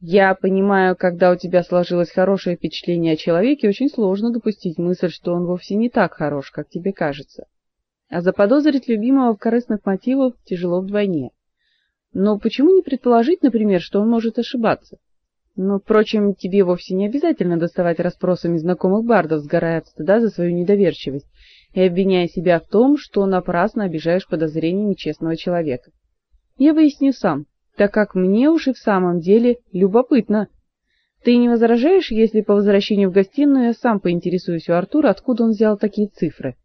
Я понимаю, когда у тебя сложилось хорошее впечатление о человеке, очень сложно допустить мысль, что он вовсе не так хорош, как тебе кажется. А заподозрить любимого в корыстных мотивах тяжело вдвойне. Но почему не предположить, например, что он может ошибаться? Но, впрочем, тебе вовсе не обязательно доставать расспросами знакомых бардов, сгорая от стыда за свою недоверчивость и обвиняя себя в том, что напрасно обижаешь подозрения нечестного человека. Я выясню сам, так как мне уж и в самом деле любопытно. Ты не возражаешь, если по возвращению в гостиную я сам поинтересуюсь у Артура, откуда он взял такие цифры?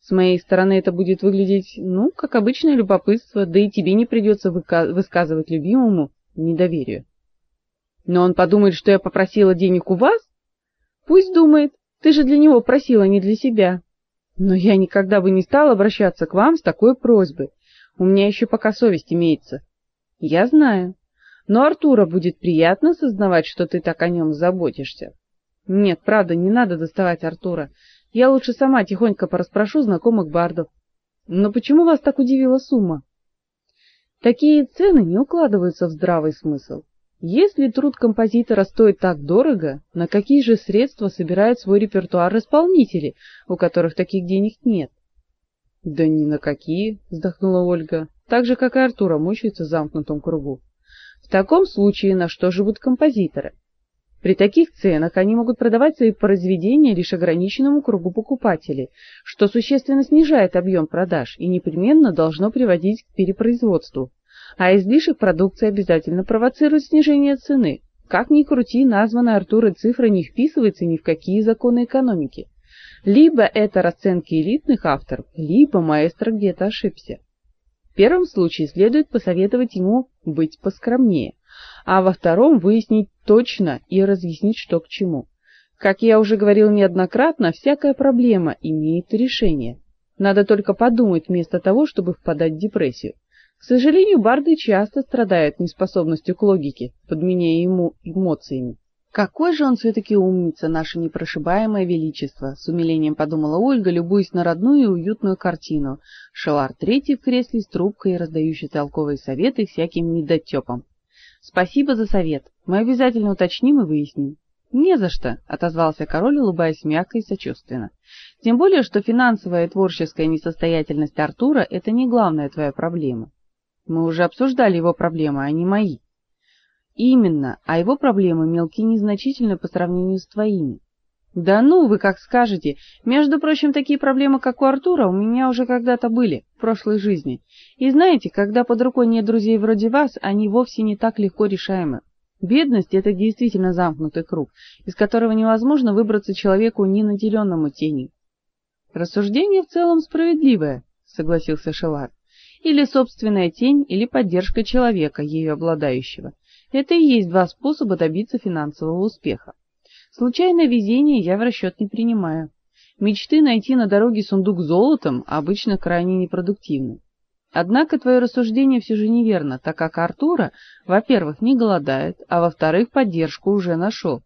С моей стороны это будет выглядеть, ну, как обычное любопытство, да и тебе не придется высказывать любимому недоверие. Но он подумает, что я попросила денег у вас? Пусть думает. Ты же для него просила, не для себя. Но я никогда бы не стала обращаться к вам с такой просьбой. У меня еще пока совесть имеется. Я знаю. Но Артура будет приятно сознавать, что ты так о нем заботишься. Нет, правда, не надо доставать Артура. Я лучше сама тихонько порасспрошу знакомых бардов. Но почему вас так удивила сумма? Такие цены не укладываются в здравый смысл. Если труд композитора стоит так дорого, на какие же средства собирают свой репертуар исполнители, у которых таких денег нет? Да ни на какие, вздохнула Ольга. Так же как и Артура мучается в замкнутом кругу. В таком случае на что живут композиторы? При таких ценах они могут продавать свои произведения лишь ограниченному кругу покупателей, что существенно снижает объем продаж и непременно должно приводить к перепроизводству а излишек продукции обязательно провоцирует снижение цены. Как ни крути, названная Артурой цифра не вписывается ни в какие законы экономики. Либо это расценки элитных авторов, либо маэстро где-то ошибся. В первом случае следует посоветовать ему быть поскромнее, а во втором выяснить точно и разъяснить, что к чему. Как я уже говорил неоднократно, всякая проблема имеет решение. Надо только подумать вместо того, чтобы впадать в депрессию. К сожалению, барды часто страдают неспособностью к логике, подменяя ему эмоциями. Какой же он все таки умница, наше непрошибаемое величество, с умилением подумала Ольга, любуясь на родную и уютную картину. Шелар третий в кресле с трубкой, раздающий толковые советы всяким недотепам. Спасибо за совет. Мы обязательно уточним и выясним. Не за что, отозвался король, улыбаясь мягко и сочувственно. Тем более, что финансовая и творческая несостоятельность Артура это не главная твоя проблема. Мы уже обсуждали его проблемы, а не мои. Именно, а его проблемы мелкие незначительны по сравнению с твоими. Да ну, вы как скажете. Между прочим, такие проблемы, как у Артура, у меня уже когда-то были, в прошлой жизни. И знаете, когда под рукой нет друзей вроде вас, они вовсе не так легко решаемы. Бедность это действительно замкнутый круг, из которого невозможно выбраться человеку не наделенному тенью. Рассуждение в целом справедливое, согласился Шелар или собственная тень, или поддержка человека, ею обладающего. Это и есть два способа добиться финансового успеха. Случайное везение я в расчет не принимаю. Мечты найти на дороге сундук с золотом обычно крайне непродуктивны. Однако твое рассуждение все же неверно, так как Артура, во-первых, не голодает, а во-вторых, поддержку уже нашел.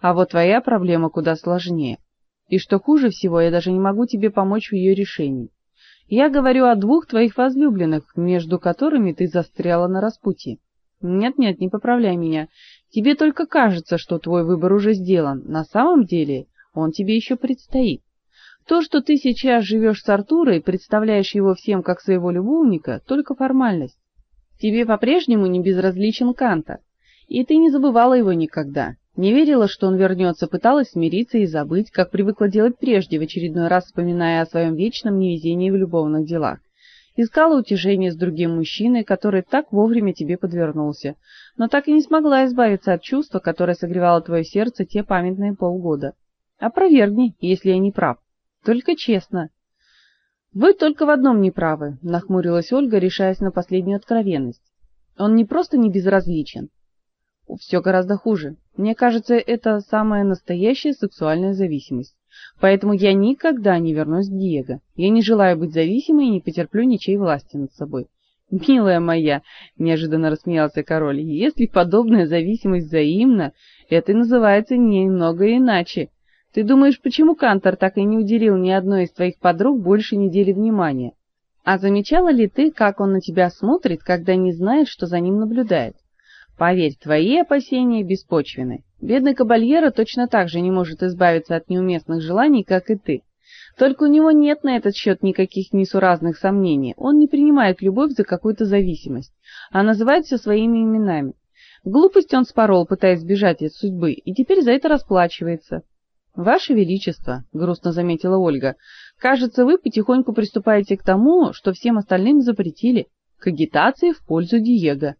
А вот твоя проблема куда сложнее. И что хуже всего, я даже не могу тебе помочь в ее решении. Я говорю о двух твоих возлюбленных, между которыми ты застряла на распутье. Нет-нет, не поправляй меня. Тебе только кажется, что твой выбор уже сделан. На самом деле, он тебе еще предстоит. То, что ты сейчас живешь с Артурой, представляешь его всем как своего любовника, только формальность. Тебе по-прежнему не безразличен Канта, и ты не забывала его никогда. Не верила, что он вернется, пыталась смириться и забыть, как привыкла делать прежде, в очередной раз вспоминая о своем вечном невезении в любовных делах. Искала утешения с другим мужчиной, который так вовремя тебе подвернулся, но так и не смогла избавиться от чувства, которое согревало твое сердце те памятные полгода. Опровергни, если я не прав. Только честно. Вы только в одном не правы, нахмурилась Ольга, решаясь на последнюю откровенность. Он не просто не безразличен, все гораздо хуже. Мне кажется, это самая настоящая сексуальная зависимость. Поэтому я никогда не вернусь к Диего. Я не желаю быть зависимой и не потерплю ничьей власти над собой. Милая моя, неожиданно рассмеялся король. Если подобная зависимость взаимна, это называется немного иначе. Ты думаешь, почему Кантор так и не уделил ни одной из твоих подруг больше недели внимания? А замечала ли ты, как он на тебя смотрит, когда не знает, что за ним наблюдает? Поверь, твои опасения беспочвены. Бедный кабальера точно так же не может избавиться от неуместных желаний, как и ты. Только у него нет на этот счет никаких несуразных сомнений. Он не принимает любовь за какую-то зависимость, а называет все своими именами. Глупость он спорол, пытаясь сбежать от судьбы, и теперь за это расплачивается. Ваше величество, грустно заметила Ольга. Кажется, вы потихоньку приступаете к тому, что всем остальным запретили, к агитации в пользу Диего.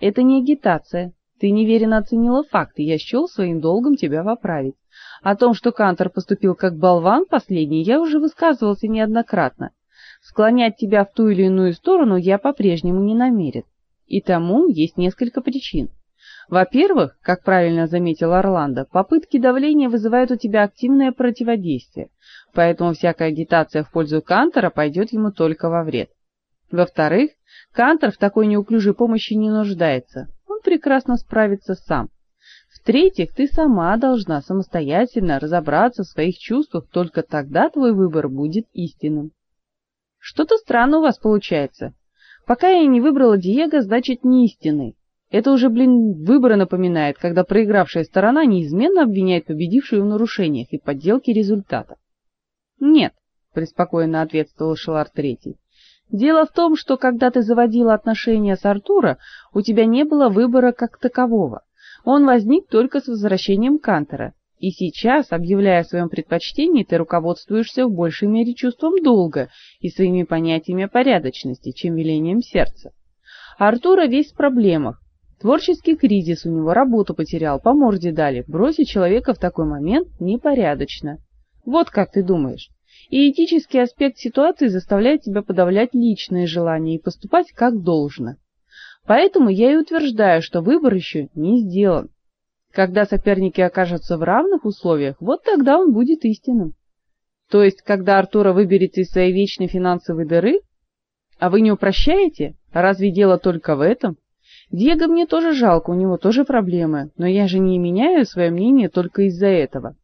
Это не агитация. Ты неверно оценила факты, я счел своим долгом тебя поправить. О том, что Кантор поступил как болван последний, я уже высказывался неоднократно. Склонять тебя в ту или иную сторону я по-прежнему не намерен. И тому есть несколько причин. Во-первых, как правильно заметил Орландо, попытки давления вызывают у тебя активное противодействие, поэтому всякая агитация в пользу Кантора пойдет ему только во вред. Во-вторых, Кантор в такой неуклюжей помощи не нуждается. Он прекрасно справится сам. В-третьих, ты сама должна самостоятельно разобраться в своих чувствах, только тогда твой выбор будет истинным. Что-то странно у вас получается. Пока я не выбрала Диего, значит, не истинный. Это уже, блин, выборы напоминает, когда проигравшая сторона неизменно обвиняет победившую в нарушениях и подделке результата. Нет, преспокойно ответствовал Шелар Третий. Дело в том, что когда ты заводила отношения с Артура, у тебя не было выбора как такового. Он возник только с возвращением Кантера. И сейчас, объявляя о своем предпочтении, ты руководствуешься в большей мере чувством долга и своими понятиями порядочности, чем велением сердца. Артура весь в проблемах, Творческий кризис у него, работу потерял, по морде дали. Бросить человека в такой момент непорядочно. Вот как ты думаешь. И этический аспект ситуации заставляет тебя подавлять личные желания и поступать как должно. Поэтому я и утверждаю, что выбор еще не сделан. Когда соперники окажутся в равных условиях, вот тогда он будет истинным. То есть, когда Артура выберет из своей вечной финансовой дыры? А вы не упрощаете? Разве дело только в этом? Диего мне тоже жалко, у него тоже проблемы, но я же не меняю свое мнение только из-за этого.